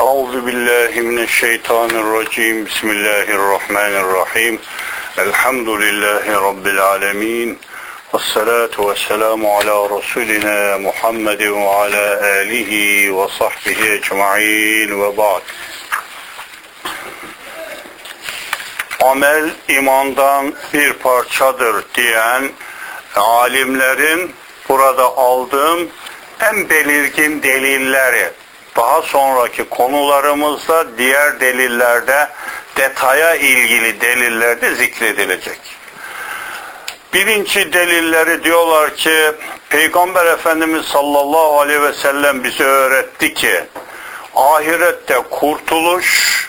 أعوذ بالله من الشيطان الرجيم بسم الله الرحمن الرحيم الحمد لله رب العالمين والصلاة والسلام على رسولنا محمد وعلى آله وصحبه أجمعين وبعد Amel imandan bir parçadır diyen alimlerin burada aldığım en belirgin delilleri daha sonraki konularımızda diğer delillerde detaya ilgili delillerde zikredilecek. Birinci delilleri diyorlar ki Peygamber Efendimiz sallallahu aleyhi ve sellem bize öğretti ki ahirette kurtuluş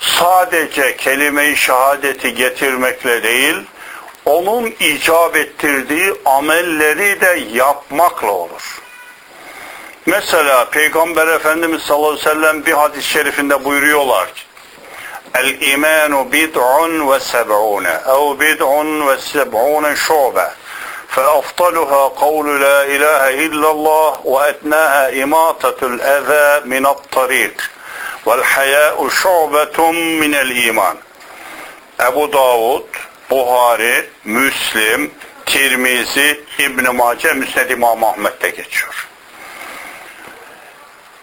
sadece kelime-i şehadeti getirmekle değil onun icap ettirdiği amelleri de yapmakla olur. Mesela Peygamber Efendimiz sallallahu aleyhi ve sellem bir hadis-i şerifinde buyuruyorlar ki El imanu bid'un ve seb'une ev bid'un ve seb'une şube فأفضلها قول لا إله إلا الله وأدناها إماطة الأذى من الطريق والحياء شعبة من الإيمان Ebu Davud, Buhari, Müslim, Tirmizi, İbn-i Mace, Müsned İmam Ahmet'te geçiyor.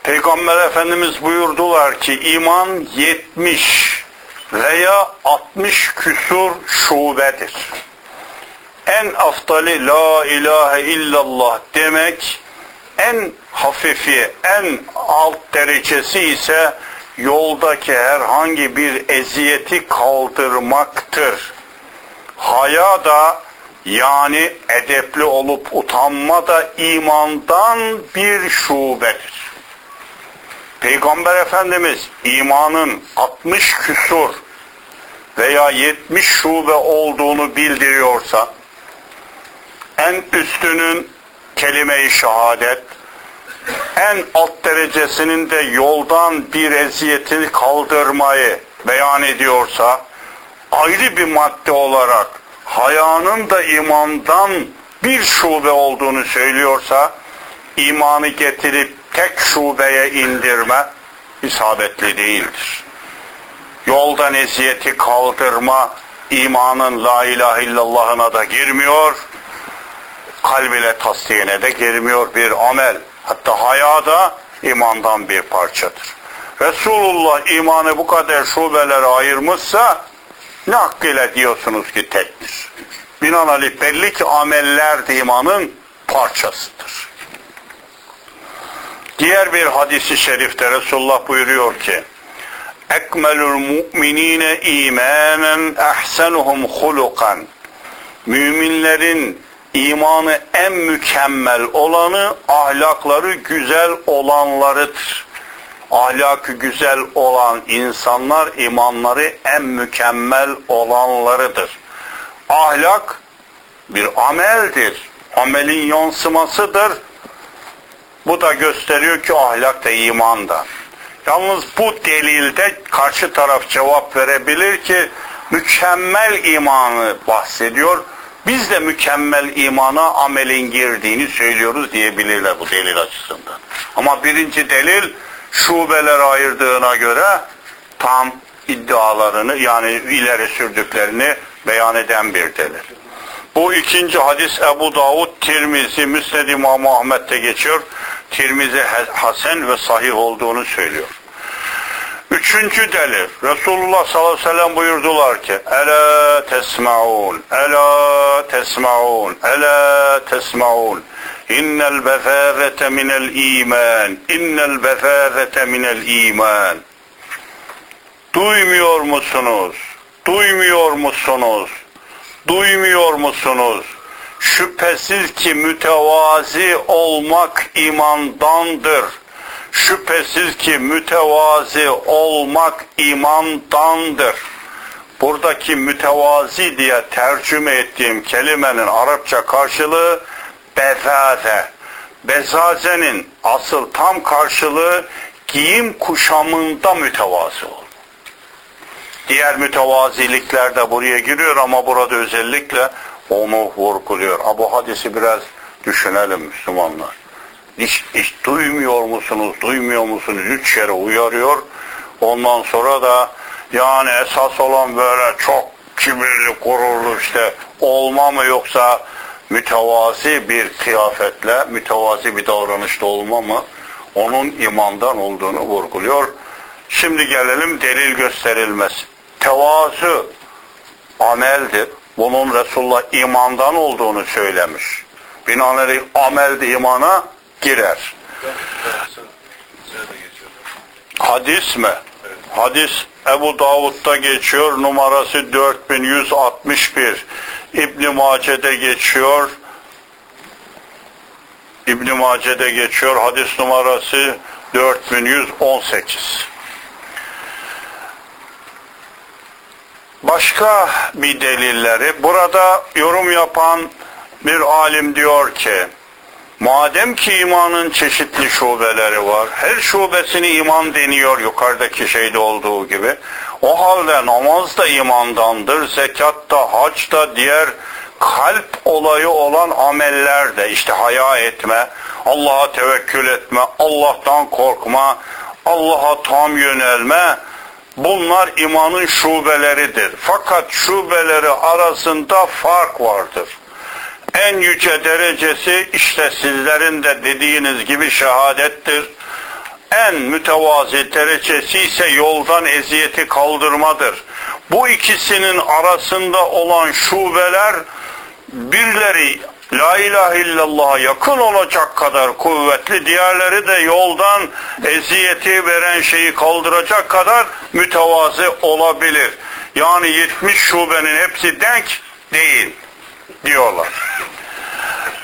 Peygamber Efendimiz buyurdular ki iman 70 veya 60 küsur şubedir. En aftali la ilahe illallah demek en hafifi, en alt derecesi ise yoldaki herhangi bir eziyeti kaldırmaktır. Haya da yani edepli olup utanma da imandan bir şubedir. Peygamber Efendimiz imanın 60 küsur veya 70 şube olduğunu bildiriyorsa en üstünün kelime-i şehadet en alt derecesinin de yoldan bir eziyeti kaldırmayı beyan ediyorsa ayrı bir madde olarak hayanın da imandan bir şube olduğunu söylüyorsa imanı getirip tek şubeye indirme isabetli değildir. Yoldan eziyeti kaldırma imanın la ilahe illallahına da girmiyor, kalb ile de girmiyor bir amel. Hatta haya da imandan bir parçadır. Resulullah imanı bu kadar şubelere ayırmışsa ne hakkıyla diyorsunuz ki tektir? Binaenaleyh belli ki ameller de imanın parçasıdır. Diğer bir hadisi şerifte Resulullah buyuruyor ki ekmelul mu'minine imanen ehsenuhum hulukan müminlerin imanı en mükemmel olanı ahlakları güzel olanlarıdır. Ahlakı güzel olan insanlar imanları en mükemmel olanlarıdır. Ahlak bir ameldir. Amelin yansımasıdır. Bu da gösteriyor ki ahlak da imandan. Yalnız bu delilde karşı taraf cevap verebilir ki mükemmel imanı bahsediyor. Biz de mükemmel imana amelin girdiğini söylüyoruz diyebilirler bu delil açısından. Ama birinci delil şubeler ayırdığına göre tam iddialarını yani ileri sürdüklerini beyan eden bir delil. Bu ikinci hadis Ebu Davud, Tirmizi, Müsned İmam Ahmet'te geçiyor. Tirmizi hasen ve sahih olduğunu söylüyor. Üçüncü delil. Resulullah sallallahu aleyhi ve sellem buyurdular ki Ela tesma'un, ela tesma'un, ela tesma'un. İnnel befâzete minel iman, innel befâzete minel iman. Duymuyor musunuz? Duymuyor musunuz? Duymuyor musunuz? Şüphesiz ki mütevazi olmak imandandır. Şüphesiz ki mütevazi olmak imandandır. Buradaki mütevazi diye tercüme ettiğim kelimenin Arapça karşılığı bezaze. Bezazenin asıl tam karşılığı giyim kuşamında mütevazi ol. Diğer mütevazilikler de buraya giriyor ama burada özellikle onu vurguluyor. Bu hadisi biraz düşünelim Müslümanlar. hiç, hiç duymuyor musunuz, duymuyor musunuz? Üç kere uyarıyor. Ondan sonra da yani esas olan böyle çok kibirli, gururlu işte olma mı yoksa mütevazi bir kıyafetle, mütevazi bir davranışta olma mı? Onun imandan olduğunu vurguluyor. Şimdi gelelim delil gösterilmesi. Tevazu ameldir. Bunun Resulullah imandan olduğunu söylemiş. Binaenaleyh amel de imana girer. Hadis mi? Hadis Ebu Davud'da geçiyor. Numarası 4161. İbn Mace'de geçiyor. İbn Mace'de geçiyor. Hadis numarası 4118. Başka bir delilleri. Burada yorum yapan bir alim diyor ki madem ki imanın çeşitli şubeleri var her şubesini iman deniyor yukarıdaki şeyde olduğu gibi. O halde namaz da imandandır zekat da hac da diğer kalp olayı olan ameller de işte haya etme Allah'a tevekkül etme Allah'tan korkma Allah'a tam yönelme bunlar imanın şubeleridir fakat şubeleri arasında fark vardır en yüce derecesi işte sizlerin de dediğiniz gibi şehadettir. En mütevazi derecesi ise yoldan eziyeti kaldırmadır. Bu ikisinin arasında olan şubeler birleri La ilahe illallah'a yakın olacak kadar kuvvetli, diğerleri de yoldan eziyeti veren şeyi kaldıracak kadar mütevazı olabilir. Yani 70 şubenin hepsi denk değil diyorlar.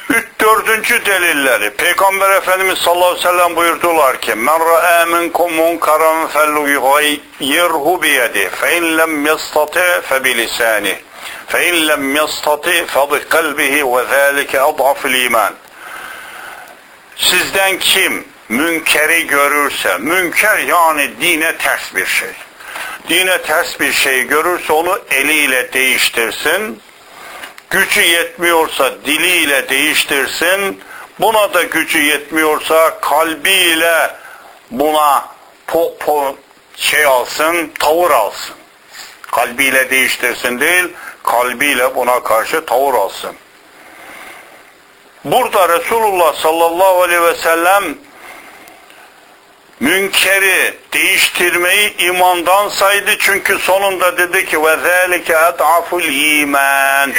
Üç dördüncü delilleri. Peygamber Efendimiz sallallahu aleyhi ve sellem buyurdular ki men ra'e minkum munkaran felyughayyirhu biyedi. Fe in lem yastati fe bilisani. Fe in lem yastati fe bi kalbihi ve zâlike adhaful iman. Sizden kim münkeri görürse münker yani dine ters bir şey. Dine ters bir şey görürse onu eliyle değiştirsin gücü yetmiyorsa diliyle değiştirsin, buna da gücü yetmiyorsa kalbiyle buna po, po, şey alsın, tavır alsın. Kalbiyle değiştirsin değil, kalbiyle buna karşı tavır alsın. Burada Resulullah sallallahu aleyhi ve sellem münkeri değiştirmeyi imandan saydı. Çünkü sonunda dedi ki ve zelike ed'aful iman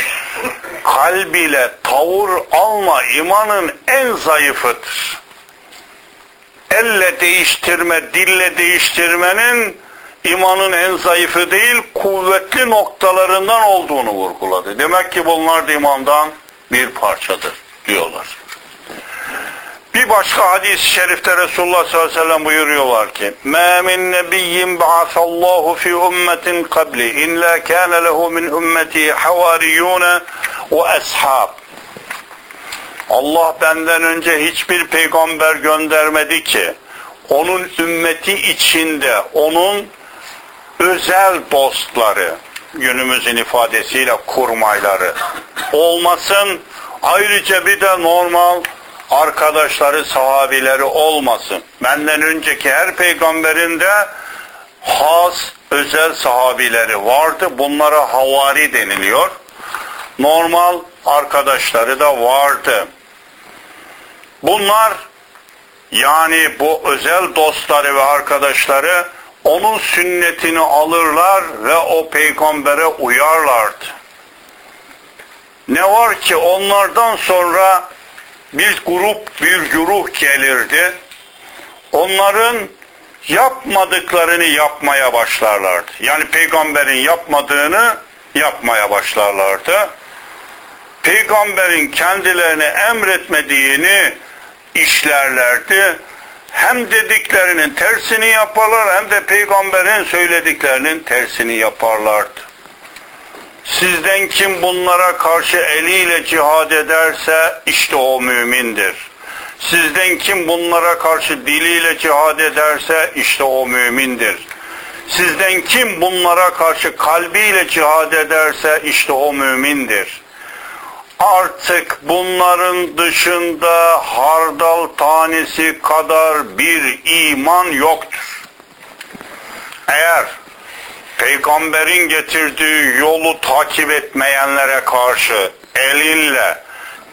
kalb ile tavır alma imanın en zayıfıdır. Elle değiştirme dille değiştirmenin imanın en zayıfı değil kuvvetli noktalarından olduğunu vurguladı. Demek ki bunlar da imandan bir parçadır diyorlar bir başka hadis-i şerifte Resulullah sallallahu aleyhi ve sellem buyuruyorlar ki مَا مِنْ نَبِيٍّ بَعَثَ اللّٰهُ فِي اُمَّةٍ قَبْلِ اِنْلَا كَانَ لَهُ مِنْ اُمَّتِهِ حَوَارِيُّونَ وَاَصْحَابٍ Allah benden önce hiçbir peygamber göndermedi ki onun ümmeti içinde onun özel dostları günümüzün ifadesiyle kurmayları olmasın ayrıca bir de normal arkadaşları, sahabileri olmasın. Benden önceki her peygamberin de has, özel sahabileri vardı. Bunlara havari deniliyor. Normal arkadaşları da vardı. Bunlar yani bu özel dostları ve arkadaşları onun sünnetini alırlar ve o peygambere uyarlardı. Ne var ki onlardan sonra bir grup, bir güruh gelirdi. Onların yapmadıklarını yapmaya başlarlardı. Yani peygamberin yapmadığını yapmaya başlarlardı. Peygamberin kendilerine emretmediğini işlerlerdi. Hem dediklerinin tersini yaparlar hem de peygamberin söylediklerinin tersini yaparlardı. Sizden kim bunlara karşı eliyle cihad ederse işte o mümindir. Sizden kim bunlara karşı diliyle cihad ederse işte o mümindir. Sizden kim bunlara karşı kalbiyle cihad ederse işte o mümindir. artık bunların dışında hardal tanesi kadar bir iman yoktur. Eğer peygamberin getirdiği yolu takip etmeyenlere karşı elinle,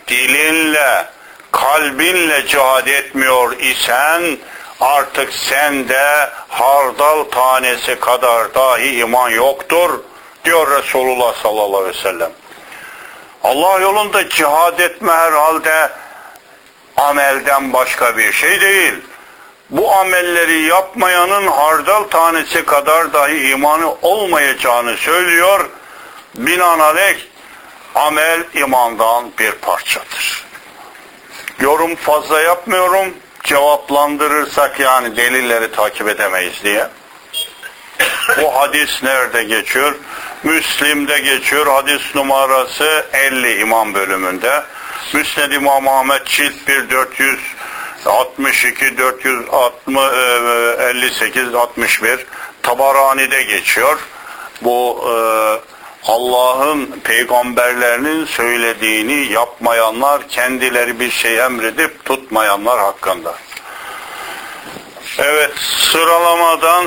dilinle, kalbinle cihad etmiyor isen artık sende hardal tanesi kadar dahi iman yoktur diyor Resulullah sallallahu aleyhi ve sellem. Allah yolunda cihad etme herhalde amelden başka bir şey değil. Bu amelleri yapmayanın hardal tanesi kadar dahi imanı olmayacağını söylüyor. Binaenaleyh amel imandan bir parçadır. Yorum fazla yapmıyorum. Cevaplandırırsak yani delilleri takip edemeyiz diye. Bu hadis nerede geçiyor? Müslim'de geçiyor. Hadis numarası 50 imam bölümünde. Müsned İmam Ahmet cilt 1 462 458 61 Tabarani'de geçiyor. Bu e, Allah'ın peygamberlerinin söylediğini yapmayanlar kendileri bir şey emredip tutmayanlar hakkında. Evet sıralamadan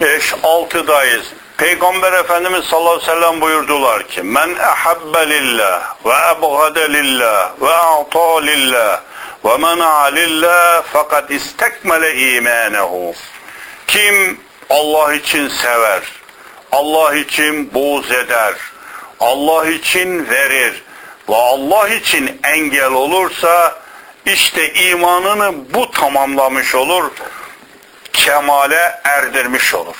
5-6'dayız. Peygamber Efendimiz sallallahu aleyhi ve sellem buyurdular ki Men ehabbe lillah ve ebgade lillah ve a'ta lillah ve mena'a lillah fakat istekmele imanehu. Kim Allah için sever, Allah için buğz eder, Allah için verir ve Allah için engel olursa işte imanını bu tamamlamış olur, kemale erdirmiş olur.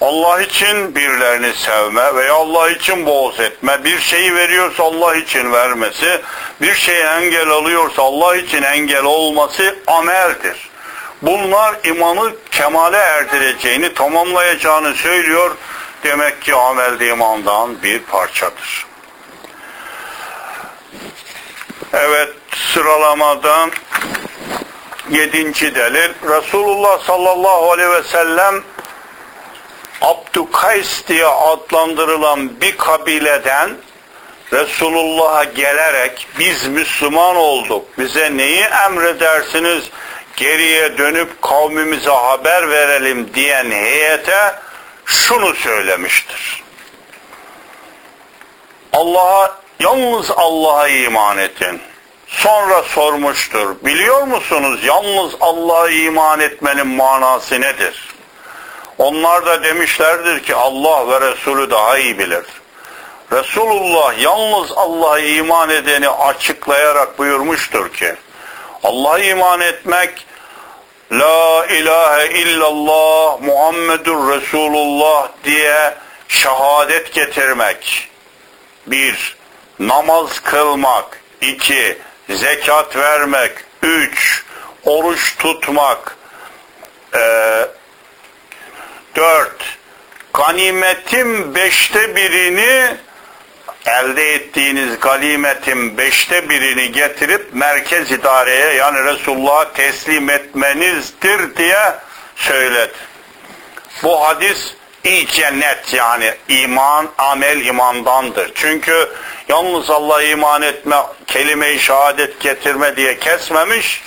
Allah için birilerini sevme veya Allah için boğaz etme, bir şeyi veriyorsa Allah için vermesi, bir şeye engel alıyorsa Allah için engel olması ameldir. Bunlar imanı kemale erdireceğini, tamamlayacağını söylüyor. Demek ki amel de imandan bir parçadır. Evet sıralamadan yedinci delil Resulullah sallallahu aleyhi ve sellem Abdükays diye adlandırılan bir kabileden Resulullah'a gelerek biz Müslüman olduk. Bize neyi emredersiniz? Geriye dönüp kavmimize haber verelim diyen heyete şunu söylemiştir. Allah'a yalnız Allah'a iman edin. Sonra sormuştur. Biliyor musunuz yalnız Allah'a iman etmenin manası nedir? Onlar da demişlerdir ki Allah ve Resulü daha iyi bilir. Resulullah yalnız Allah'a iman edeni açıklayarak buyurmuştur ki Allah'a iman etmek La ilahe illallah Muhammedur Resulullah diye şehadet getirmek. Bir, namaz kılmak. iki zekat vermek. Üç, oruç tutmak. Ee, dört, ganimetin beşte birini elde ettiğiniz ganimetin beşte birini getirip merkez idareye yani Resulullah'a teslim etmenizdir diye söyledi. Bu hadis iyice net yani iman, amel imandandır. Çünkü yalnız Allah'a iman etme, kelime-i şehadet getirme diye kesmemiş,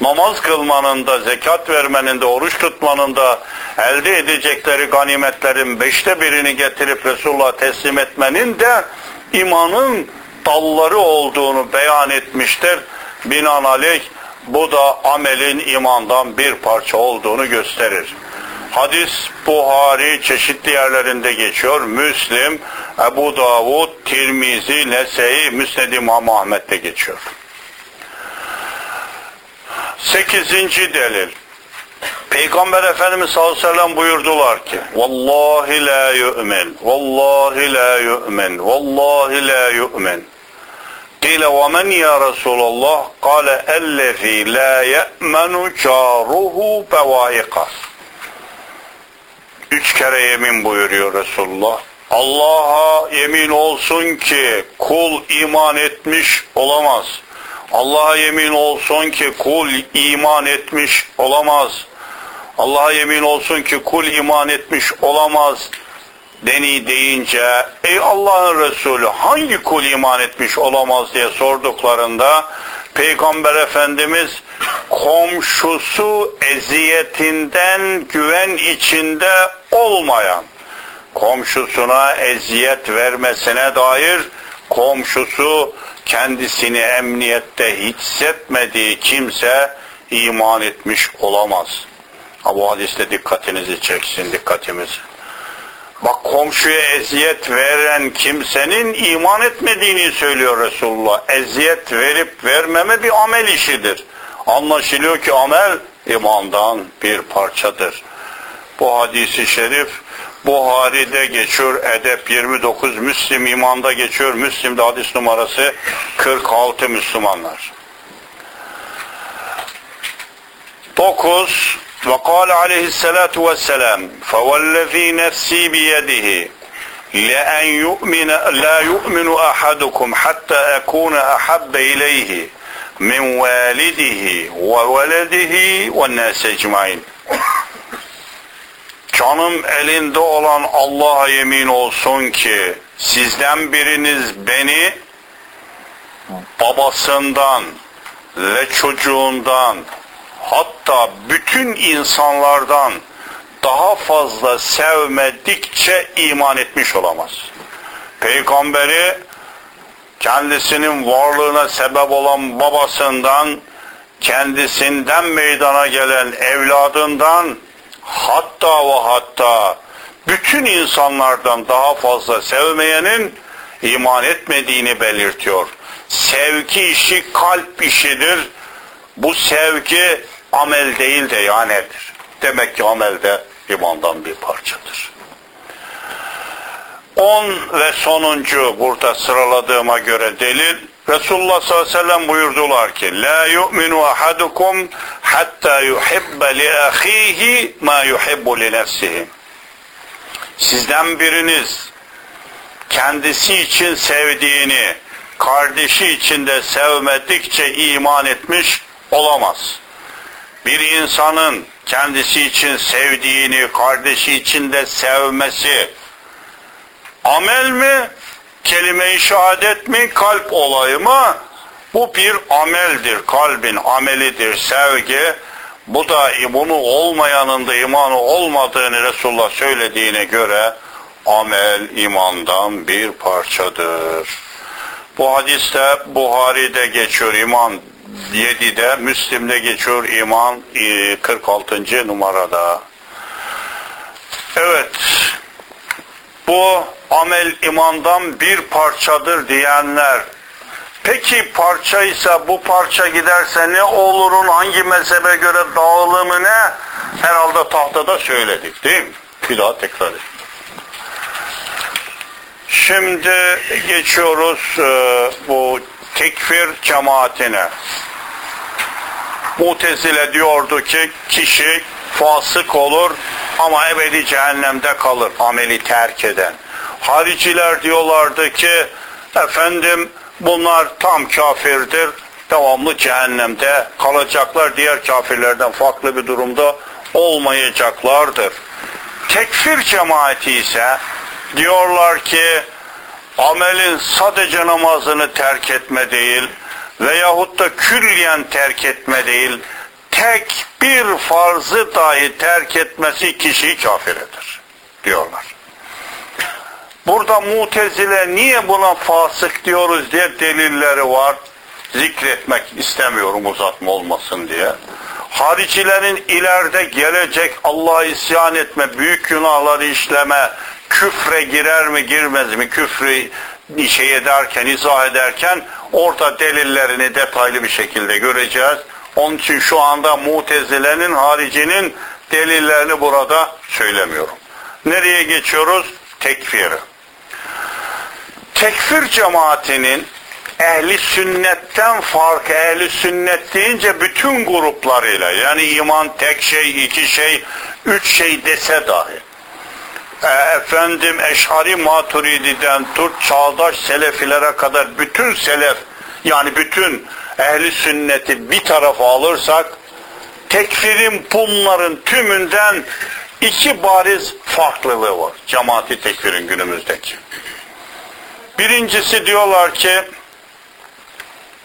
namaz kılmanın da, zekat vermenin de, oruç tutmanın da elde edecekleri ganimetlerin beşte birini getirip Resulullah'a teslim etmenin de imanın dalları olduğunu beyan etmiştir. Binaenaleyh bu da amelin imandan bir parça olduğunu gösterir. Hadis Buhari çeşitli yerlerinde geçiyor. Müslim, Ebu Davud, Tirmizi, Nese'yi, Müsned İmam geçiyor. Sekizinci delil. Peygamber Efendimiz sallallahu aleyhi ve sellem buyurdular ki Vallahi la yu'min Vallahi la yu'min Vallahi la yu'min Kile ve men ya Resulallah Kale ellezî la ye'menu caruhu bevaika Üç kere yemin buyuruyor Resulullah. Allah'a yemin olsun ki kul iman etmiş olamaz. Allah'a yemin olsun ki kul iman etmiş olamaz. Allah'a yemin olsun ki kul iman etmiş olamaz deni deyince ey Allah'ın Resulü hangi kul iman etmiş olamaz diye sorduklarında Peygamber Efendimiz komşusu eziyetinden güven içinde olmayan komşusuna eziyet vermesine dair komşusu kendisini emniyette hissetmediği kimse iman etmiş olamaz. Ha, bu hadiste dikkatinizi çeksin, dikkatimizi. Bak komşuya eziyet veren kimsenin iman etmediğini söylüyor Resulullah. Eziyet verip vermeme bir amel işidir. Anlaşılıyor ki amel imandan bir parçadır. Bu hadisi şerif Buhari'de geçiyor, Edep 29, Müslim imanda geçiyor, Müslim'de hadis numarası 46 Müslümanlar. 9 ve kâle aleyhissalatu vesselam fevellezî nefsî biyedihi لأن يؤمن لا يؤمن أحدكم حتى أكون أحب إليه من والده وولده والناس أجمعين Canım elinde olan Allah'a yemin olsun ki sizden biriniz beni babasından ve çocuğundan hatta bütün insanlardan daha fazla sevmedikçe iman etmiş olamaz. Peygamberi kendisinin varlığına sebep olan babasından, kendisinden meydana gelen evladından, hatta ve hatta bütün insanlardan daha fazla sevmeyenin iman etmediğini belirtiyor. Sevgi işi kalp işidir. Bu sevgi amel değil de yanedir. Demek ki amel de imandan bir parçadır. On ve sonuncu burada sıraladığıma göre delil Resulullah sallallahu aleyhi ve sellem buyurdular ki La yu'minu ahadukum hatta yuhibbe li ahihi ma yuhibbu li nefsihi Sizden biriniz kendisi için sevdiğini kardeşi için de sevmedikçe iman etmiş olamaz. Bir insanın kendisi için sevdiğini kardeşi için de sevmesi amel mi kelime-i şehadet mi kalp olayı mı bu bir ameldir kalbin amelidir sevgi bu da bunu olmayanın da imanı olmadığını Resulullah söylediğine göre amel imandan bir parçadır. Bu hadiste Buhari'de geçiyor iman 7'de, Müslim'de geçiyor iman 46. numarada. Evet, bu amel imandan bir parçadır diyenler, peki parçaysa bu parça giderse ne olurun, hangi mezhebe göre dağılımı ne? Herhalde tahtada söyledik değil mi? Bir daha tekrar edin. Şimdi geçiyoruz e, bu tekfir cemaatine. Mutezile diyordu ki kişi fasık olur ama ebedi cehennemde kalır ameli terk eden. Hariciler diyorlardı ki efendim bunlar tam kafirdir devamlı cehennemde kalacaklar diğer kafirlerden farklı bir durumda olmayacaklardır. Tekfir cemaati ise diyorlar ki amelin sadece namazını terk etme değil veyahut da külliyen terk etme değil tek bir farzı dahi terk etmesi kişiyi kafir eder diyorlar. Burada mutezile niye buna fasık diyoruz diye delilleri var. Zikretmek istemiyorum uzatma olmasın diye. Haricilerin ileride gelecek Allah'a isyan etme, büyük günahları işleme, küfre girer mi girmez mi küfrü şey ederken, izah ederken orada delillerini detaylı bir şekilde göreceğiz. Onun için şu anda mutezilenin haricinin delillerini burada söylemiyorum. Nereye geçiyoruz? Tekfir. Tekfir cemaatinin ehli sünnetten farkı ehli sünnet deyince bütün gruplarıyla yani iman tek şey, iki şey, üç şey dese dahi e, efendim Eşari Maturidi'den tut çağdaş selefilere kadar bütün selef yani bütün ehli sünneti bir tarafa alırsak tekfirin bunların tümünden iki bariz farklılığı var cemaati tekfirin günümüzdeki. Birincisi diyorlar ki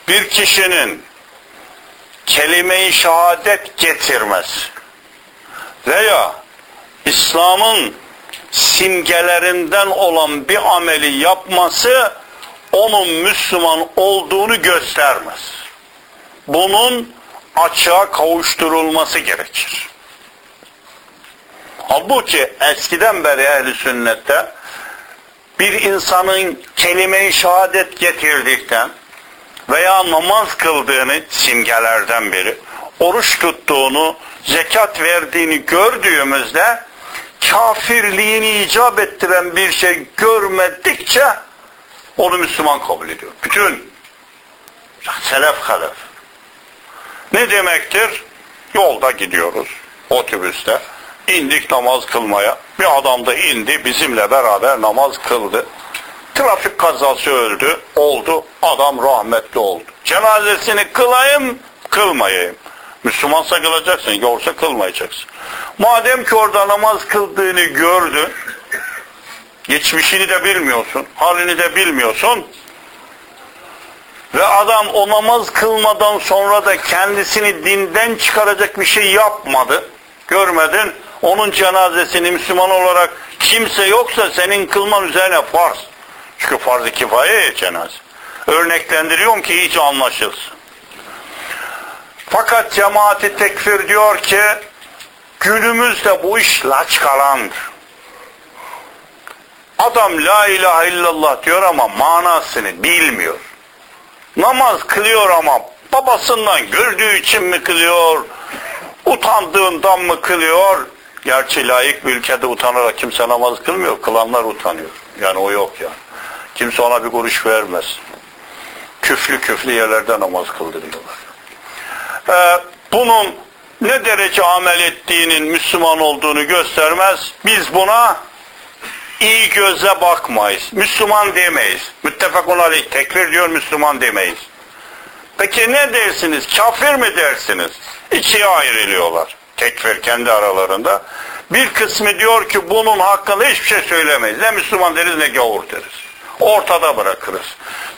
bir kişinin kelime-i şehadet getirmez veya İslam'ın simgelerinden olan bir ameli yapması onun Müslüman olduğunu göstermez. Bunun açığa kavuşturulması gerekir. Halbuki eskiden beri ehli sünnette bir insanın kelime-i şehadet getirdikten veya namaz kıldığını simgelerden biri, oruç tuttuğunu, zekat verdiğini gördüğümüzde kafirliğini icap ettiren bir şey görmedikçe onu Müslüman kabul ediyor. Bütün selef halef. Ne demektir? Yolda gidiyoruz otobüste. indik namaz kılmaya. Bir adam da indi bizimle beraber namaz kıldı. Trafik kazası öldü, oldu. Adam rahmetli oldu. Cenazesini kılayım, kılmayayım. Müslümansa kılacaksın, yoksa kılmayacaksın. Madem ki orada namaz kıldığını gördün, geçmişini de bilmiyorsun, halini de bilmiyorsun, ve adam o namaz kılmadan sonra da kendisini dinden çıkaracak bir şey yapmadı, görmedin, onun cenazesini Müslüman olarak kimse yoksa senin kılman üzerine farz. Çünkü farz-ı kifaye cenaze. Örneklendiriyorum ki hiç anlaşılsın. Fakat cemaati tekfir diyor ki günümüzde bu iş laçkalandır. Adam la ilahe illallah diyor ama manasını bilmiyor. Namaz kılıyor ama babasından gördüğü için mi kılıyor? Utandığından mı kılıyor? Gerçi layık bir ülkede utanarak kimse namaz kılmıyor. Kılanlar utanıyor. Yani o yok yani. Kimse ona bir kuruş vermez. Küflü küflü yerlerde namaz kıldırıyorlar. Ee, bunun ne derece amel ettiğinin Müslüman olduğunu göstermez. Biz buna iyi göze bakmayız. Müslüman demeyiz. Müttefakun aleyh tekfir diyor Müslüman demeyiz. Peki ne dersiniz? Kafir mi dersiniz? İkiye ayrılıyorlar. Tekfir kendi aralarında. Bir kısmı diyor ki bunun hakkında hiçbir şey söylemeyiz. Ne Müslüman deriz ne gavur deriz. Ortada bırakırız.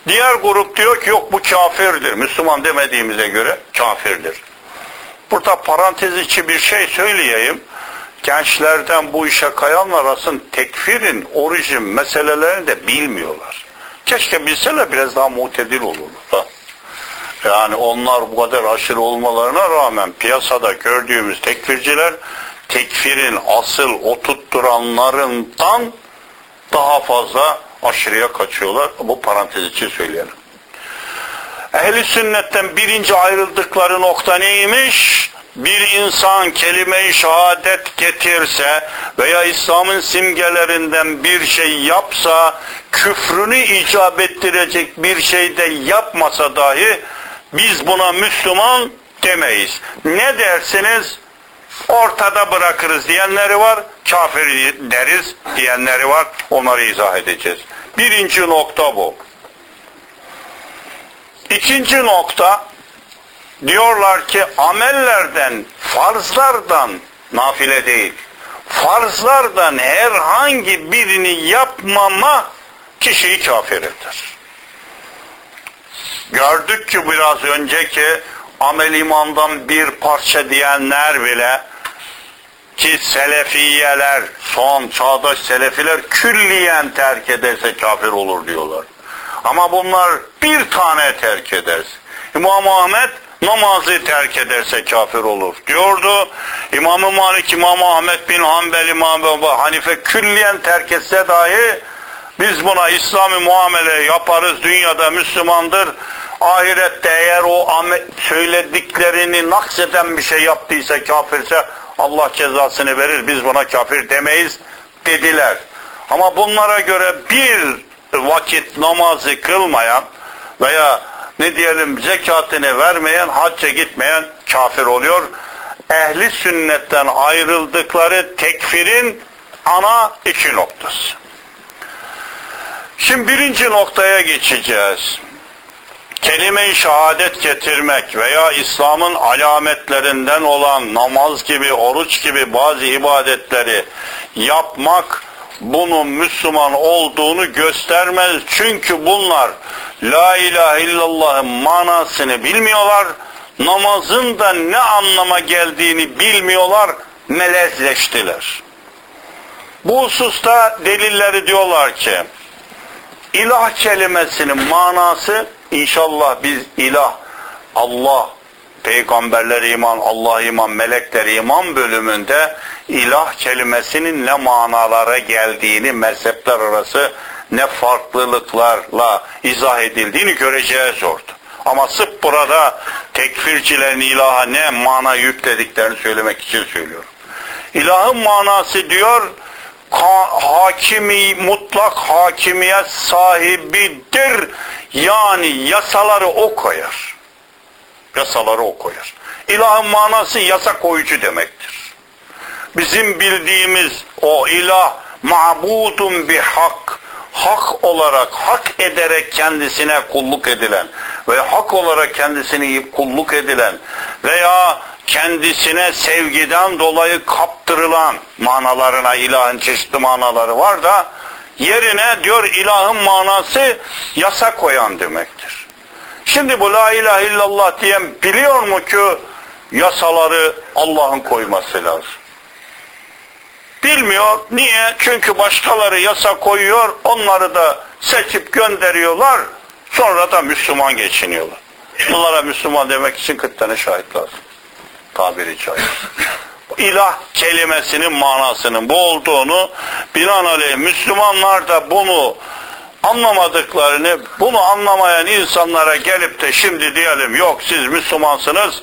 Diğer grup diyor ki yok bu kafirdir. Müslüman demediğimize göre kafirdir. Burada parantez içi bir şey söyleyeyim. Gençlerden bu işe kayanlar aslında tekfirin orijin meselelerini de bilmiyorlar. Keşke bilseler biraz daha mutedil olurlar. Yani onlar bu kadar aşırı olmalarına rağmen piyasada gördüğümüz tekfirciler tekfirin asıl oturtturanlarından daha fazla aşırıya kaçıyorlar. Bu parantez için söyleyelim. Ehli sünnetten birinci ayrıldıkları nokta neymiş? Bir insan kelime-i şehadet getirse veya İslam'ın simgelerinden bir şey yapsa, küfrünü icap ettirecek bir şey de yapmasa dahi biz buna Müslüman demeyiz. Ne dersiniz? Ortada bırakırız diyenleri var, kafir deriz diyenleri var. Onları izah edeceğiz. Birinci nokta bu. İkinci nokta diyorlar ki amellerden, farzlardan nafile değil, farzlardan herhangi birini yapmama kişiyi kafir eder. Gördük ki biraz önceki amel imandan bir parça diyenler bile ki selefiyeler, son çağdaş selefiler külliyen terk ederse kafir olur diyorlar. Ama bunlar bir tane terk eder. İmam Ahmet namazı terk ederse kafir olur diyordu. İmam Malik, İmam Ahmet bin Hanbel, İmam Ebu Hanife külliyen terk etse dahi biz buna İslami muamele yaparız. Dünyada Müslümandır. Ahirette eğer o söylediklerini nakseden bir şey yaptıysa kafirse Allah cezasını verir. Biz buna kafir demeyiz dediler. Ama bunlara göre bir vakit namazı kılmayan veya ne diyelim zekatını vermeyen, hacca gitmeyen kafir oluyor. Ehli sünnetten ayrıldıkları tekfirin ana iki noktası. Şimdi birinci noktaya geçeceğiz. kelime-i şehadet getirmek veya İslam'ın alametlerinden olan namaz gibi, oruç gibi bazı ibadetleri yapmak bunun Müslüman olduğunu göstermez. Çünkü bunlar La ilahe illallah'ın manasını bilmiyorlar. Namazın da ne anlama geldiğini bilmiyorlar. Melezleştiler. Bu hususta delilleri diyorlar ki ilah kelimesinin manası inşallah biz ilah, Allah, peygamberler iman, Allah iman, melekler iman bölümünde ilah kelimesinin ne manalara geldiğini mezhepler arası ne farklılıklarla izah edildiğini göreceğiz orada. Ama sırf burada tekfircilerin ilaha ne mana yüklediklerini söylemek için söylüyorum. İlahın manası diyor hakimi mutlak hakimiyet sahibidir. Yani yasaları o koyar. Yasaları o koyar. İlahın manası yasa koyucu demektir. Bizim bildiğimiz o ilah ma'budun bir hak hak olarak hak ederek kendisine kulluk edilen ve hak olarak kendisini kulluk edilen veya kendisine sevgiden dolayı kaptırılan manalarına ilahın çeşitli manaları var da yerine diyor ilahın manası yasa koyan demektir. Şimdi bu la ilahe illallah diyen biliyor mu ki yasaları Allah'ın koyması lazım. Bilmiyor. Niye? Çünkü başkaları yasa koyuyor, onları da seçip gönderiyorlar, sonra da Müslüman geçiniyorlar. Bunlara Müslüman demek için 40 tane şahit lazım tabiri caizse. İlah kelimesinin manasının bu olduğunu binaenaleyh Müslümanlar da bunu anlamadıklarını, bunu anlamayan insanlara gelip de şimdi diyelim yok siz Müslümansınız,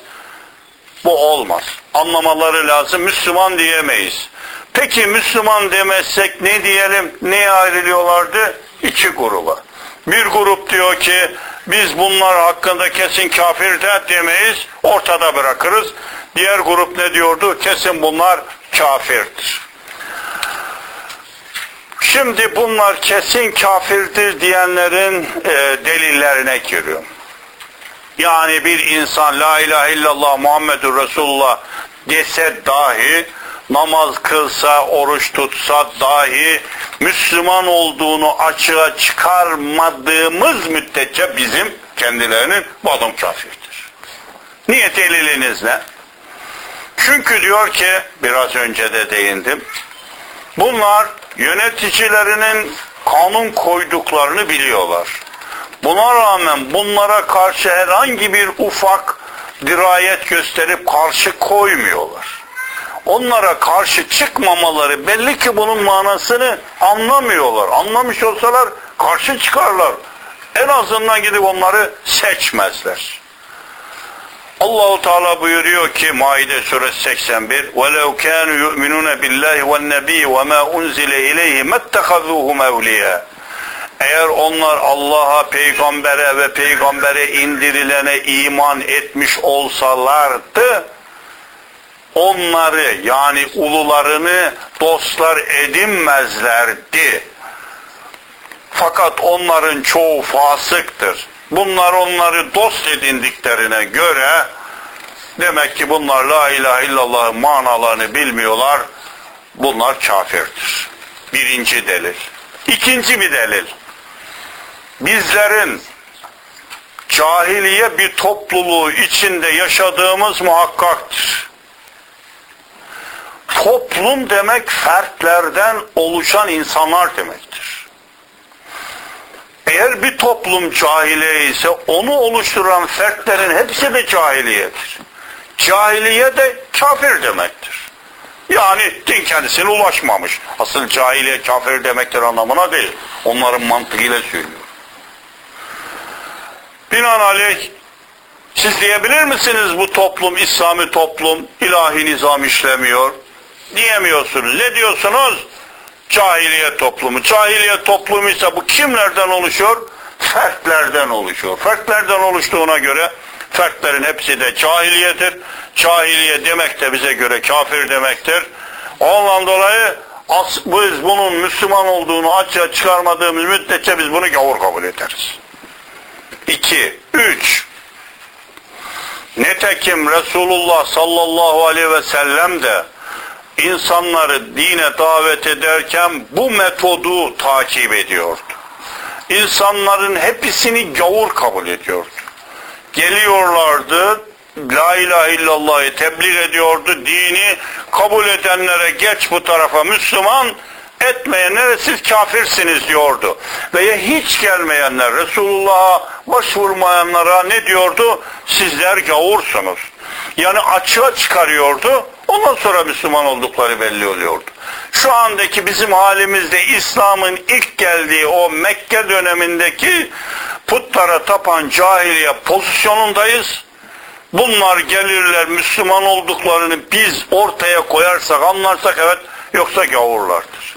bu olmaz. Anlamaları lazım, Müslüman diyemeyiz. Peki Müslüman demezsek ne diyelim, neye ayrılıyorlardı? İki gruba. Bir grup diyor ki biz bunlar hakkında kesin kafir de demeyiz, ortada bırakırız. Diğer grup ne diyordu? Kesin bunlar kafirdir. Şimdi bunlar kesin kafirdir diyenlerin e, delillerine giriyor. Yani bir insan la ilahe illallah Muhammedur Resulullah dese dahi namaz kılsa, oruç tutsa dahi Müslüman olduğunu açığa çıkarmadığımız müddetçe bizim kendilerinin bu adam kafirdir. Niye deliliniz ne? Çünkü diyor ki biraz önce de değindim. Bunlar yöneticilerinin kanun koyduklarını biliyorlar. Buna rağmen bunlara karşı herhangi bir ufak dirayet gösterip karşı koymuyorlar Onlara karşı çıkmamaları belli ki bunun manasını anlamıyorlar. Anlamış olsalar karşı çıkarlar. En azından gidip onları seçmezler. Allahu Teala buyuruyor ki Maide suresi 81 وَلَوْ كَانُوا يُؤْمِنُونَ بِاللّٰهِ وَالنَّبِيِّ وَمَا أُنْزِلَ إِلَيْهِ مَتَّخَذُوهُ مَوْلِيَا Eğer onlar Allah'a, peygambere ve peygambere indirilene iman etmiş olsalardı, onları yani ulularını dostlar edinmezlerdi. Fakat onların çoğu fasıktır. Bunlar onları dost edindiklerine göre demek ki bunlar la ilahe illallah manalarını bilmiyorlar. Bunlar kafirdir. Birinci delil. İkinci bir delil. Bizlerin cahiliye bir topluluğu içinde yaşadığımız muhakkaktır. Toplum demek fertlerden oluşan insanlar demektir. Eğer bir toplum cahiliye ise onu oluşturan fertlerin hepsi de cahiliyedir. Cahiliye de kafir demektir. Yani din kendisine ulaşmamış. Asıl cahiliye kafir demektir anlamına değil. Onların mantığıyla söylüyor. Binaenaleyh siz diyebilir misiniz bu toplum İslami toplum ilahi nizam işlemiyor? Diyemiyorsunuz. Ne diyorsunuz? Cahiliye toplumu. Cahiliye toplumu ise bu kimlerden oluşuyor? Fertlerden oluşuyor. Fertlerden oluştuğuna göre fertlerin hepsi de cahiliyedir. Cahiliye demek de bize göre kafir demektir. Ondan dolayı biz bunun Müslüman olduğunu açığa çıkarmadığımız müddetçe biz bunu gavur kabul ederiz. İki, üç. Netekim Resulullah sallallahu aleyhi ve sellem de insanları dine davet ederken bu metodu takip ediyordu. İnsanların hepsini gavur kabul ediyordu. Geliyorlardı, La ilahe illallah'ı tebliğ ediyordu, dini kabul edenlere geç bu tarafa Müslüman, etmeyenlere siz kafirsiniz diyordu. Veya hiç gelmeyenler, Resulullah'a başvurmayanlara ne diyordu? Sizler gavursunuz. Yani açığa çıkarıyordu, ondan sonra Müslüman oldukları belli oluyordu. Şu andaki bizim halimizde İslam'ın ilk geldiği o Mekke dönemindeki putlara tapan cahiliye pozisyonundayız. Bunlar gelirler Müslüman olduklarını biz ortaya koyarsak anlarsak evet yoksa gavurlardır.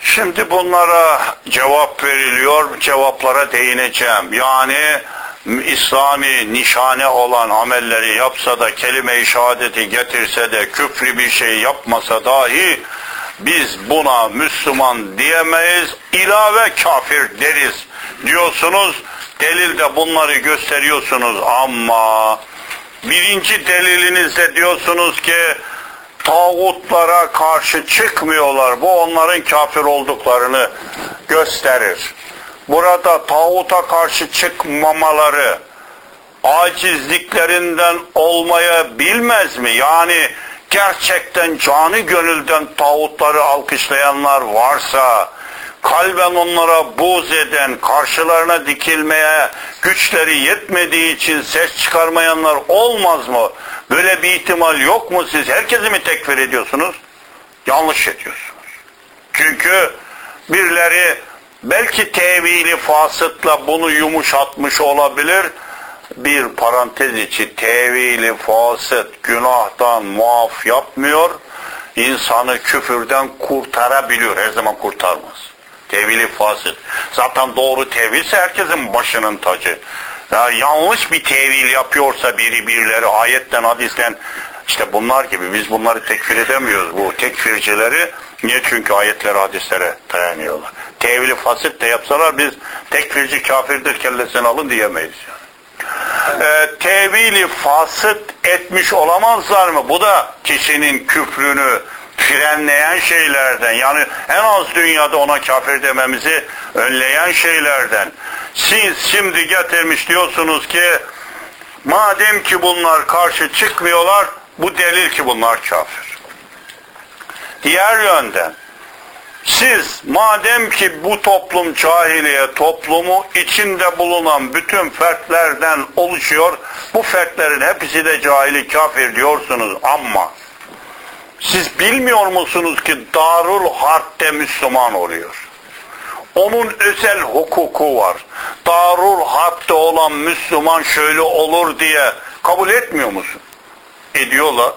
Şimdi bunlara cevap veriliyor, cevaplara değineceğim. Yani İslami nişane olan amelleri yapsa da kelime-i şehadeti getirse de küfrü bir şey yapmasa dahi biz buna Müslüman diyemeyiz, ilave kafir deriz diyorsunuz. Delilde bunları gösteriyorsunuz ama birinci delilinizde diyorsunuz ki tağutlara karşı çıkmıyorlar. Bu onların kafir olduklarını gösterir. Burada tağuta karşı çıkmamaları acizliklerinden olmaya bilmez mi? Yani gerçekten canı gönülden tağutları alkışlayanlar varsa, kalben onlara buz eden, karşılarına dikilmeye güçleri yetmediği için ses çıkarmayanlar olmaz mı? Böyle bir ihtimal yok mu siz? Herkesi mi tekfir ediyorsunuz? Yanlış ediyorsunuz. Çünkü birileri belki tevili fasıtla bunu yumuşatmış olabilir. Bir parantez içi tevili fasıt günahtan muaf yapmıyor. İnsanı küfürden kurtarabiliyor. Her zaman kurtarmaz. Tevili fasıt. Zaten doğru tevilse herkesin başının tacı. Ya yanlış bir tevil yapıyorsa biri birileri ayetten hadisten işte bunlar gibi biz bunları tekfir edemiyoruz bu tekfircileri. Niye? Çünkü ayetler hadislere dayanıyorlar. Tevili fasit de yapsalar biz tekfirci kafirdir kellesini alın diyemeyiz. Yani. Ee, tevili fasıt etmiş olamazlar mı? Bu da kişinin küfrünü frenleyen şeylerden yani en az dünyada ona kafir dememizi önleyen şeylerden. Siz şimdi getirmiş diyorsunuz ki madem ki bunlar karşı çıkmıyorlar bu delil ki bunlar kafir. Diğer yönden siz madem ki bu toplum cahiliye toplumu içinde bulunan bütün fertlerden oluşuyor, bu fertlerin hepsi de cahili kafir diyorsunuz ama siz bilmiyor musunuz ki Darul Harp'te Müslüman oluyor. Onun özel hukuku var. Darul Harp'te olan Müslüman şöyle olur diye kabul etmiyor musun? Ediyorlar.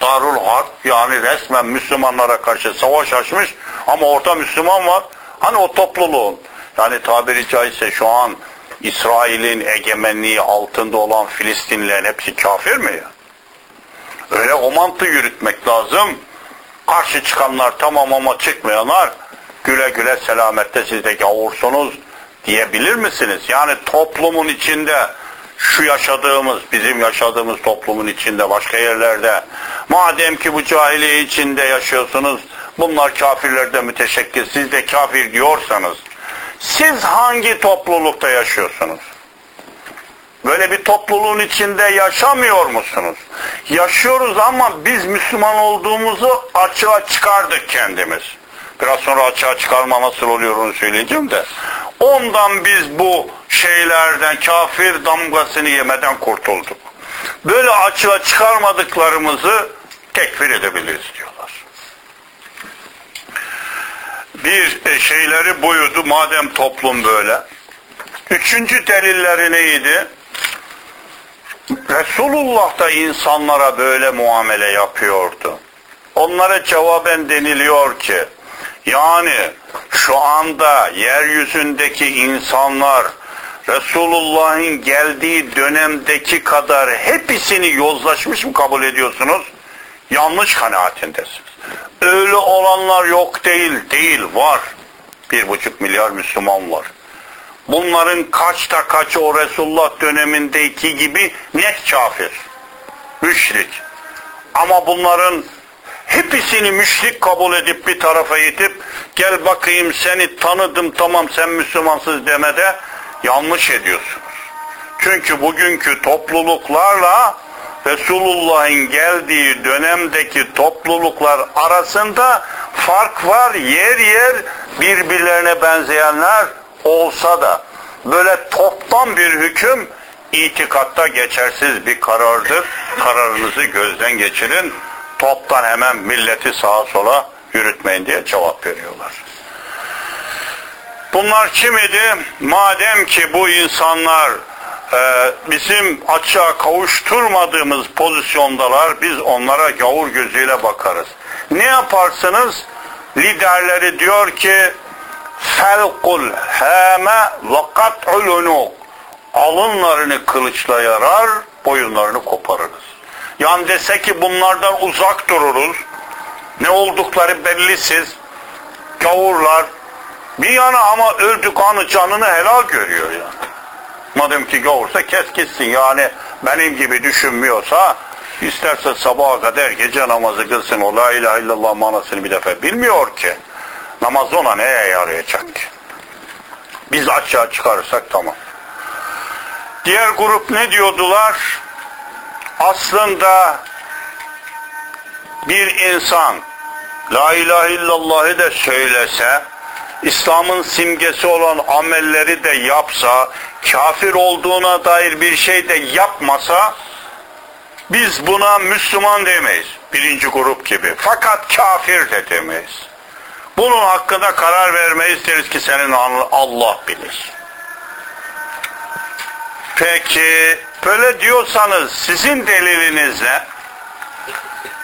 Darul Harp yani resmen Müslümanlara karşı savaş açmış ama orta Müslüman var. Hani o topluluğun yani tabiri caizse şu an İsrail'in egemenliği altında olan Filistinlilerin hepsi kafir mi? Öyle o mantığı yürütmek lazım. Karşı çıkanlar tamam ama çıkmayanlar güle güle selamette siz de gavursunuz diyebilir misiniz? Yani toplumun içinde şu yaşadığımız, bizim yaşadığımız toplumun içinde başka yerlerde madem ki bu cahiliye içinde yaşıyorsunuz bunlar kafirlerde müteşekkil siz de kafir diyorsanız siz hangi toplulukta yaşıyorsunuz? Böyle bir topluluğun içinde yaşamıyor musunuz? Yaşıyoruz ama biz Müslüman olduğumuzu açığa çıkardık kendimiz. Biraz sonra açığa çıkarma nasıl oluyor onu söyleyeceğim de. Ondan biz bu şeylerden kafir damgasını yemeden kurtulduk. Böyle açığa çıkarmadıklarımızı tekfir edebiliriz diyorlar. Bir e, şeyleri buydu madem toplum böyle. Üçüncü delilleri neydi? Resulullah da insanlara böyle muamele yapıyordu. Onlara cevaben deniliyor ki yani şu anda yeryüzündeki insanlar Resulullah'ın geldiği dönemdeki kadar hepsini yozlaşmış mı kabul ediyorsunuz? Yanlış kanaatindesiniz. Öyle olanlar yok değil, değil var. Bir buçuk milyar Müslüman var. bunların kaçta kaçı o Resulullah dönemindeki gibi net kafir. Müşrik. Ama bunların hepsini müşrik kabul edip bir tarafa itip gel bakayım seni tanıdım tamam sen Müslümansız demede yanlış ediyorsunuz. Çünkü bugünkü topluluklarla Resulullah'ın geldiği dönemdeki topluluklar arasında fark var. Yer yer birbirlerine benzeyenler olsa da böyle toptan bir hüküm itikatta geçersiz bir karardır. Kararınızı gözden geçirin. Toptan hemen milleti sağa sola yürütmeyin diye cevap veriyorlar. Bunlar kim idi? Madem ki bu insanlar e, bizim açığa kavuşturmadığımız pozisyondalar biz onlara gavur gözüyle bakarız. Ne yaparsınız? Liderleri diyor ki felkul heme ve kat'ul alınlarını kılıçla yarar boyunlarını koparırız. Yani dese ki bunlardan uzak dururuz. Ne oldukları bellisiz. Gavurlar. Bir yana ama öldük anı canını helal görüyor yani. Madem ki gavursa kes gitsin yani benim gibi düşünmüyorsa isterse sabaha kadar gece namazı kılsın o la ilahe illallah manasını bir defa bilmiyor ki. Namaz ona neye yarayacak ki? Biz açığa çıkarırsak tamam. Diğer grup ne diyordular? Aslında bir insan La ilahe illallah'ı da söylese, İslam'ın simgesi olan amelleri de yapsa, kafir olduğuna dair bir şey de yapmasa, biz buna Müslüman demeyiz. Birinci grup gibi. Fakat kafir de demeyiz. Bunun hakkında karar vermeyiz deriz ki senin Allah bilir. Peki böyle diyorsanız sizin deliliniz ne?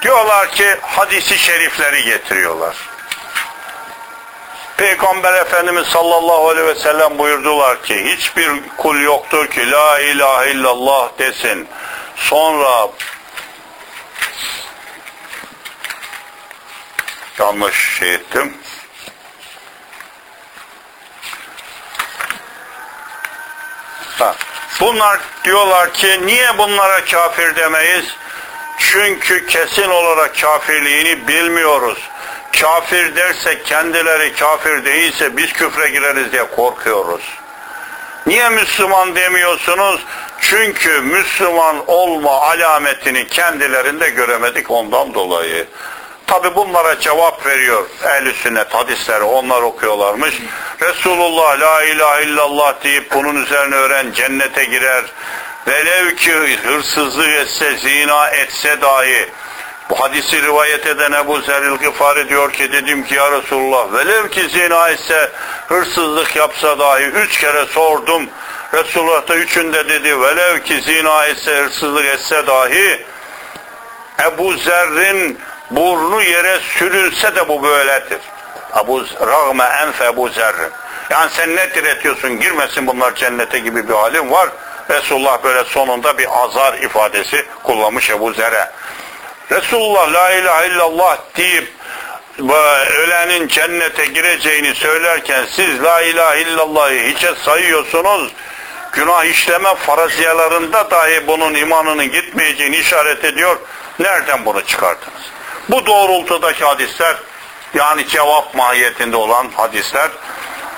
Diyorlar ki hadisi şerifleri getiriyorlar. Peygamber Efendimiz sallallahu aleyhi ve sellem buyurdular ki hiçbir kul yoktur ki la ilahe illallah desin. Sonra yanlış şey ettim. Ha. Bunlar diyorlar ki niye bunlara kafir demeyiz? Çünkü kesin olarak kafirliğini bilmiyoruz. Kafir dersek kendileri kafir değilse biz küfre gireriz diye korkuyoruz. Niye Müslüman demiyorsunuz? Çünkü Müslüman olma alametini kendilerinde göremedik ondan dolayı. Tabi bunlara cevap veriyor ehl sünnet hadisleri onlar okuyorlarmış. Resulullah la ilahe illallah deyip bunun üzerine öğren cennete girer. Velev ki hırsızlık etse, zina etse dahi bu hadisi rivayet eden Ebu Zerril Gıfari diyor ki dedim ki ya Resulullah velev ki zina etse, hırsızlık yapsa dahi üç kere sordum. Resulullah da üçünde dedi velev ki zina etse, hırsızlık etse dahi Ebu Zer'in burnu yere sürülse de bu böyledir. Abu Rağme enfe Ebu Zerrin. Yani sen ne diretiyorsun girmesin bunlar cennete gibi bir halim var. Resulullah böyle sonunda bir azar ifadesi kullanmış Ebu Zer'e. Resulullah la ilahe illallah deyip ölenin cennete gireceğini söylerken siz la ilahe illallah'ı hiçe sayıyorsunuz. Günah işleme faraziyalarında dahi bunun imanının gitmeyeceğini işaret ediyor. Nereden bunu çıkardınız? Bu doğrultudaki hadisler yani cevap mahiyetinde olan hadisler.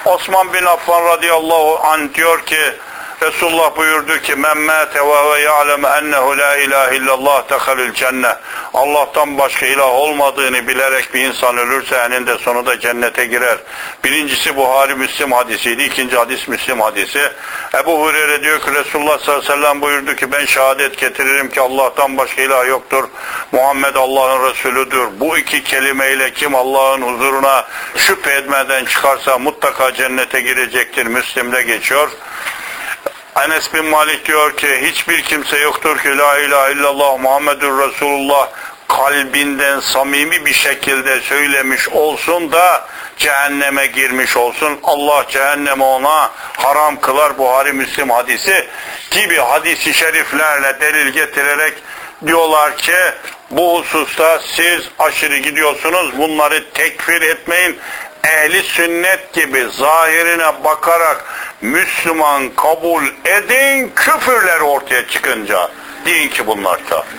Osman bin Affan radıyallahu anh diyor ki Resulullah buyurdu ki men mâte ve ya'lem ennehu la ilahe illallah tehalül cennet. Allah'tan başka ilah olmadığını bilerek bir insan ölürse eninde sonunda cennete girer. Birincisi Buhari Müslim hadisiydi. ikinci hadis Müslim hadisi. Ebu Hureyre diyor ki Resulullah sallallahu aleyhi ve sellem buyurdu ki ben şehadet getiririm ki Allah'tan başka ilah yoktur. Muhammed Allah'ın Resulüdür. Bu iki kelimeyle kim Allah'ın huzuruna şüphe etmeden çıkarsa mutlaka cennete girecektir. Müslim'de geçiyor. Enes bin Malik diyor ki hiçbir kimse yoktur ki la ilahe illallah Muhammedur Resulullah kalbinden samimi bir şekilde söylemiş olsun da cehenneme girmiş olsun. Allah cehenneme ona haram kılar. Buhari Müslim hadisi gibi hadisi şeriflerle delil getirerek diyorlar ki bu hususta siz aşırı gidiyorsunuz. Bunları tekfir etmeyin ehli sünnet gibi zahirine bakarak Müslüman kabul edin küfürler ortaya çıkınca deyin ki bunlar kafir.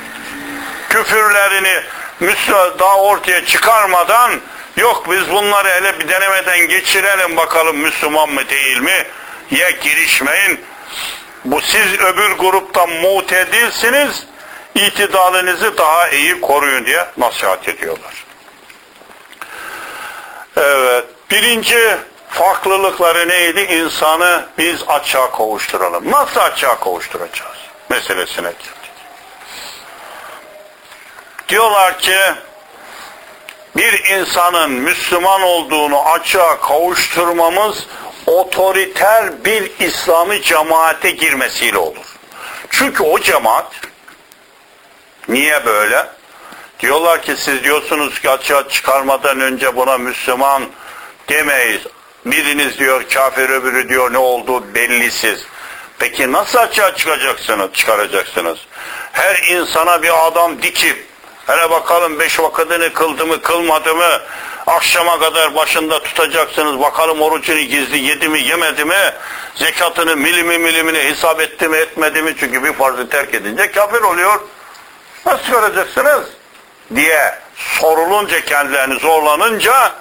Küfürlerini Müslüman daha ortaya çıkarmadan yok biz bunları hele bir denemeden geçirelim bakalım Müslüman mı değil mi? Ya girişmeyin. Bu siz öbür gruptan mutedilsiniz itidalinizi daha iyi koruyun diye nasihat ediyorlar. Evet. Birinci farklılıkları neydi? İnsanı biz açığa kavuşturalım. Nasıl açığa kavuşturacağız? Meselesine girdik. Diyorlar ki bir insanın Müslüman olduğunu açığa kavuşturmamız otoriter bir İslami cemaate girmesiyle olur. Çünkü o cemaat niye böyle? Diyorlar ki siz diyorsunuz ki açığa çıkarmadan önce buna Müslüman demeyiz. Biriniz diyor kafir öbürü diyor ne olduğu bellisiz. Peki nasıl açığa çıkacaksınız, çıkaracaksınız? Her insana bir adam dikip hele bakalım beş vakadını kıldı mı kılmadı mı akşama kadar başında tutacaksınız bakalım orucunu gizli yedi mi yemedi mi zekatını milimi milimini hesap etti mi etmedi mi çünkü bir farzı terk edince kafir oluyor. Nasıl çıkaracaksınız? Diye sorulunca kendilerini zorlanınca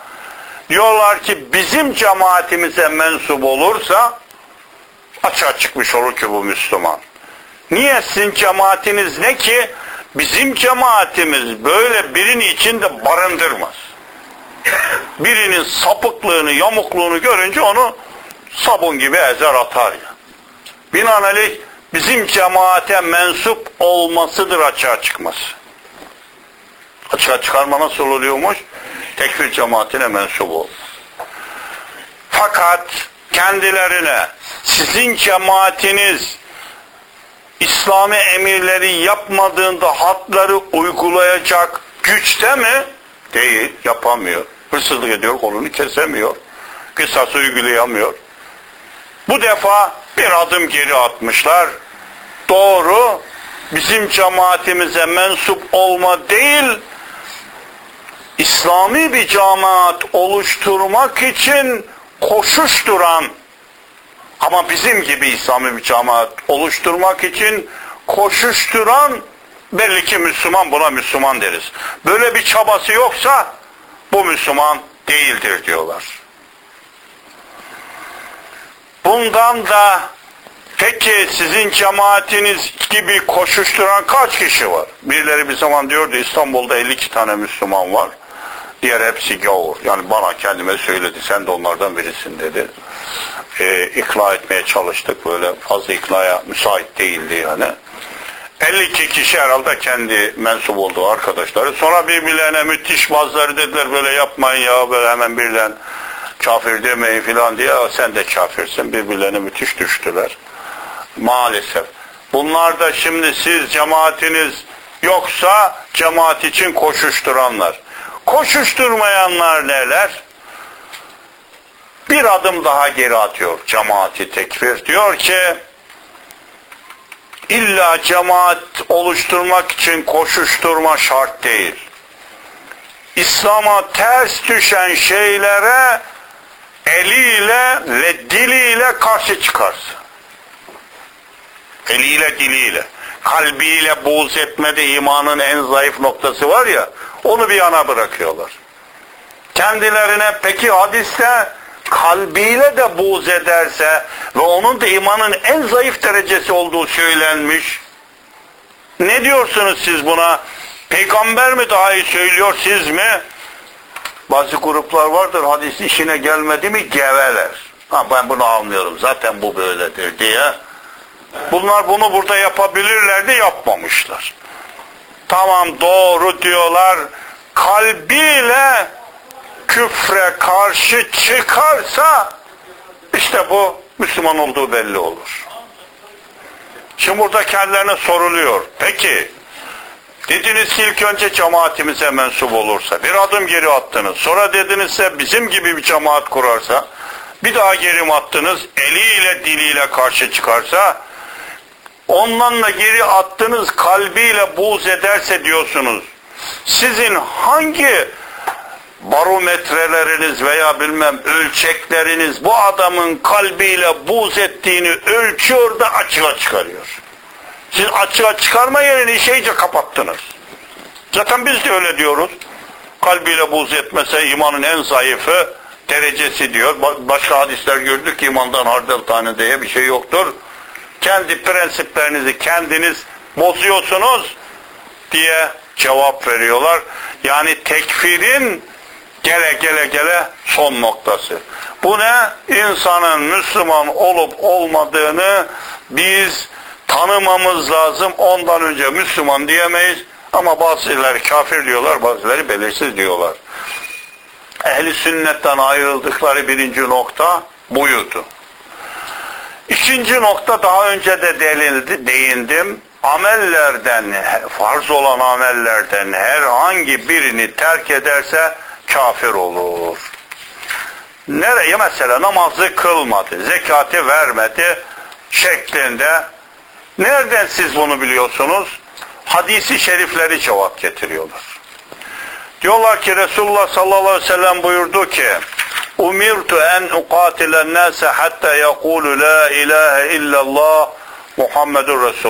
diyorlar ki bizim cemaatimize mensup olursa açığa çıkmış olur ki bu Müslüman. Niye sizin cemaatiniz ne ki? Bizim cemaatimiz böyle birini içinde barındırmaz. Birinin sapıklığını, yamukluğunu görünce onu sabun gibi ezer atar ya. Binaenaleyh bizim cemaate mensup olmasıdır açığa çıkması. Açığa çıkarma nasıl oluyormuş? Tekfir cemaatine mensup ol. Fakat kendilerine sizin cemaatiniz İslami emirleri yapmadığında hatları uygulayacak güçte mi? Değil, yapamıyor. Hırsızlık ediyor, kolunu kesemiyor. Kısası uygulayamıyor. Bu defa bir adım geri atmışlar. Doğru, bizim cemaatimize mensup olma değil, İslami bir cemaat oluşturmak için koşuşturan ama bizim gibi İslami bir cemaat oluşturmak için koşuşturan belli ki Müslüman buna Müslüman deriz. Böyle bir çabası yoksa bu Müslüman değildir diyorlar. Bundan da peki sizin cemaatiniz gibi koşuşturan kaç kişi var? Birileri bir zaman diyordu İstanbul'da 52 tane Müslüman var. Diğer hepsi gavur. Yani bana kendime söyledi. Sen de onlardan birisin dedi. Ee, ikna etmeye çalıştık. Böyle fazla iknaya müsait değildi yani. 52 kişi herhalde kendi mensup olduğu arkadaşları. Sonra birbirlerine müthiş bazıları dediler böyle yapmayın ya böyle hemen birden kafir demeyin filan diye sen de kafirsin. Birbirlerine müthiş düştüler. Maalesef. Bunlar da şimdi siz cemaatiniz yoksa cemaat için koşuşturanlar. Koşuşturmayanlar neler? Bir adım daha geri atıyor cemaati tekfir. Diyor ki illa cemaat oluşturmak için koşuşturma şart değil. İslam'a ters düşen şeylere eliyle ve diliyle karşı çıkarsın. Eliyle diliyle. Kalbiyle buğz etmede imanın en zayıf noktası var ya, onu bir yana bırakıyorlar. Kendilerine peki hadiste kalbiyle de buğz ederse ve onun da imanın en zayıf derecesi olduğu söylenmiş. Ne diyorsunuz siz buna? Peygamber mi daha iyi söylüyor siz mi? Bazı gruplar vardır hadis işine gelmedi mi geveler. Ha ben bunu almıyorum zaten bu böyledir diye. Bunlar bunu burada yapabilirlerdi yapmamışlar. Tamam doğru diyorlar. Kalbiyle küfre karşı çıkarsa işte bu Müslüman olduğu belli olur. Şimdi burada kendilerine soruluyor. Peki dediniz ki ilk önce cemaatimize mensup olursa bir adım geri attınız. Sonra dedinizse bizim gibi bir cemaat kurarsa bir daha geri attınız? Eliyle diliyle karşı çıkarsa ondan da geri attınız kalbiyle buğz ederse diyorsunuz. Sizin hangi barometreleriniz veya bilmem ölçekleriniz bu adamın kalbiyle buz ettiğini ölçüyor da açığa çıkarıyor. Siz açığa çıkarma yerini işe iyice kapattınız. Zaten biz de öyle diyoruz. Kalbiyle buz etmese imanın en zayıfı derecesi diyor. Başka hadisler gördük ki imandan hardal tane diye bir şey yoktur. Kendi prensiplerinizi kendiniz bozuyorsunuz diye cevap veriyorlar. Yani tekfirin gele gele gele son noktası. Bu ne? İnsanın Müslüman olup olmadığını biz tanımamız lazım. Ondan önce Müslüman diyemeyiz. Ama bazıları kafir diyorlar, bazıları belirsiz diyorlar. Ehli sünnetten ayrıldıkları birinci nokta buydu. İkinci nokta daha önce de delildi, değindim. Amellerden, farz olan amellerden herhangi birini terk ederse kafir olur. Nereye mesela namazı kılmadı, zekatı vermedi şeklinde. Nereden siz bunu biliyorsunuz? Hadisi şerifleri cevap getiriyorlar. Diyorlar ki Resulullah sallallahu aleyhi ve sellem buyurdu ki Umirtu en uqatilen nase hatta yekulu la ilahe illallah Muhammedur Resul.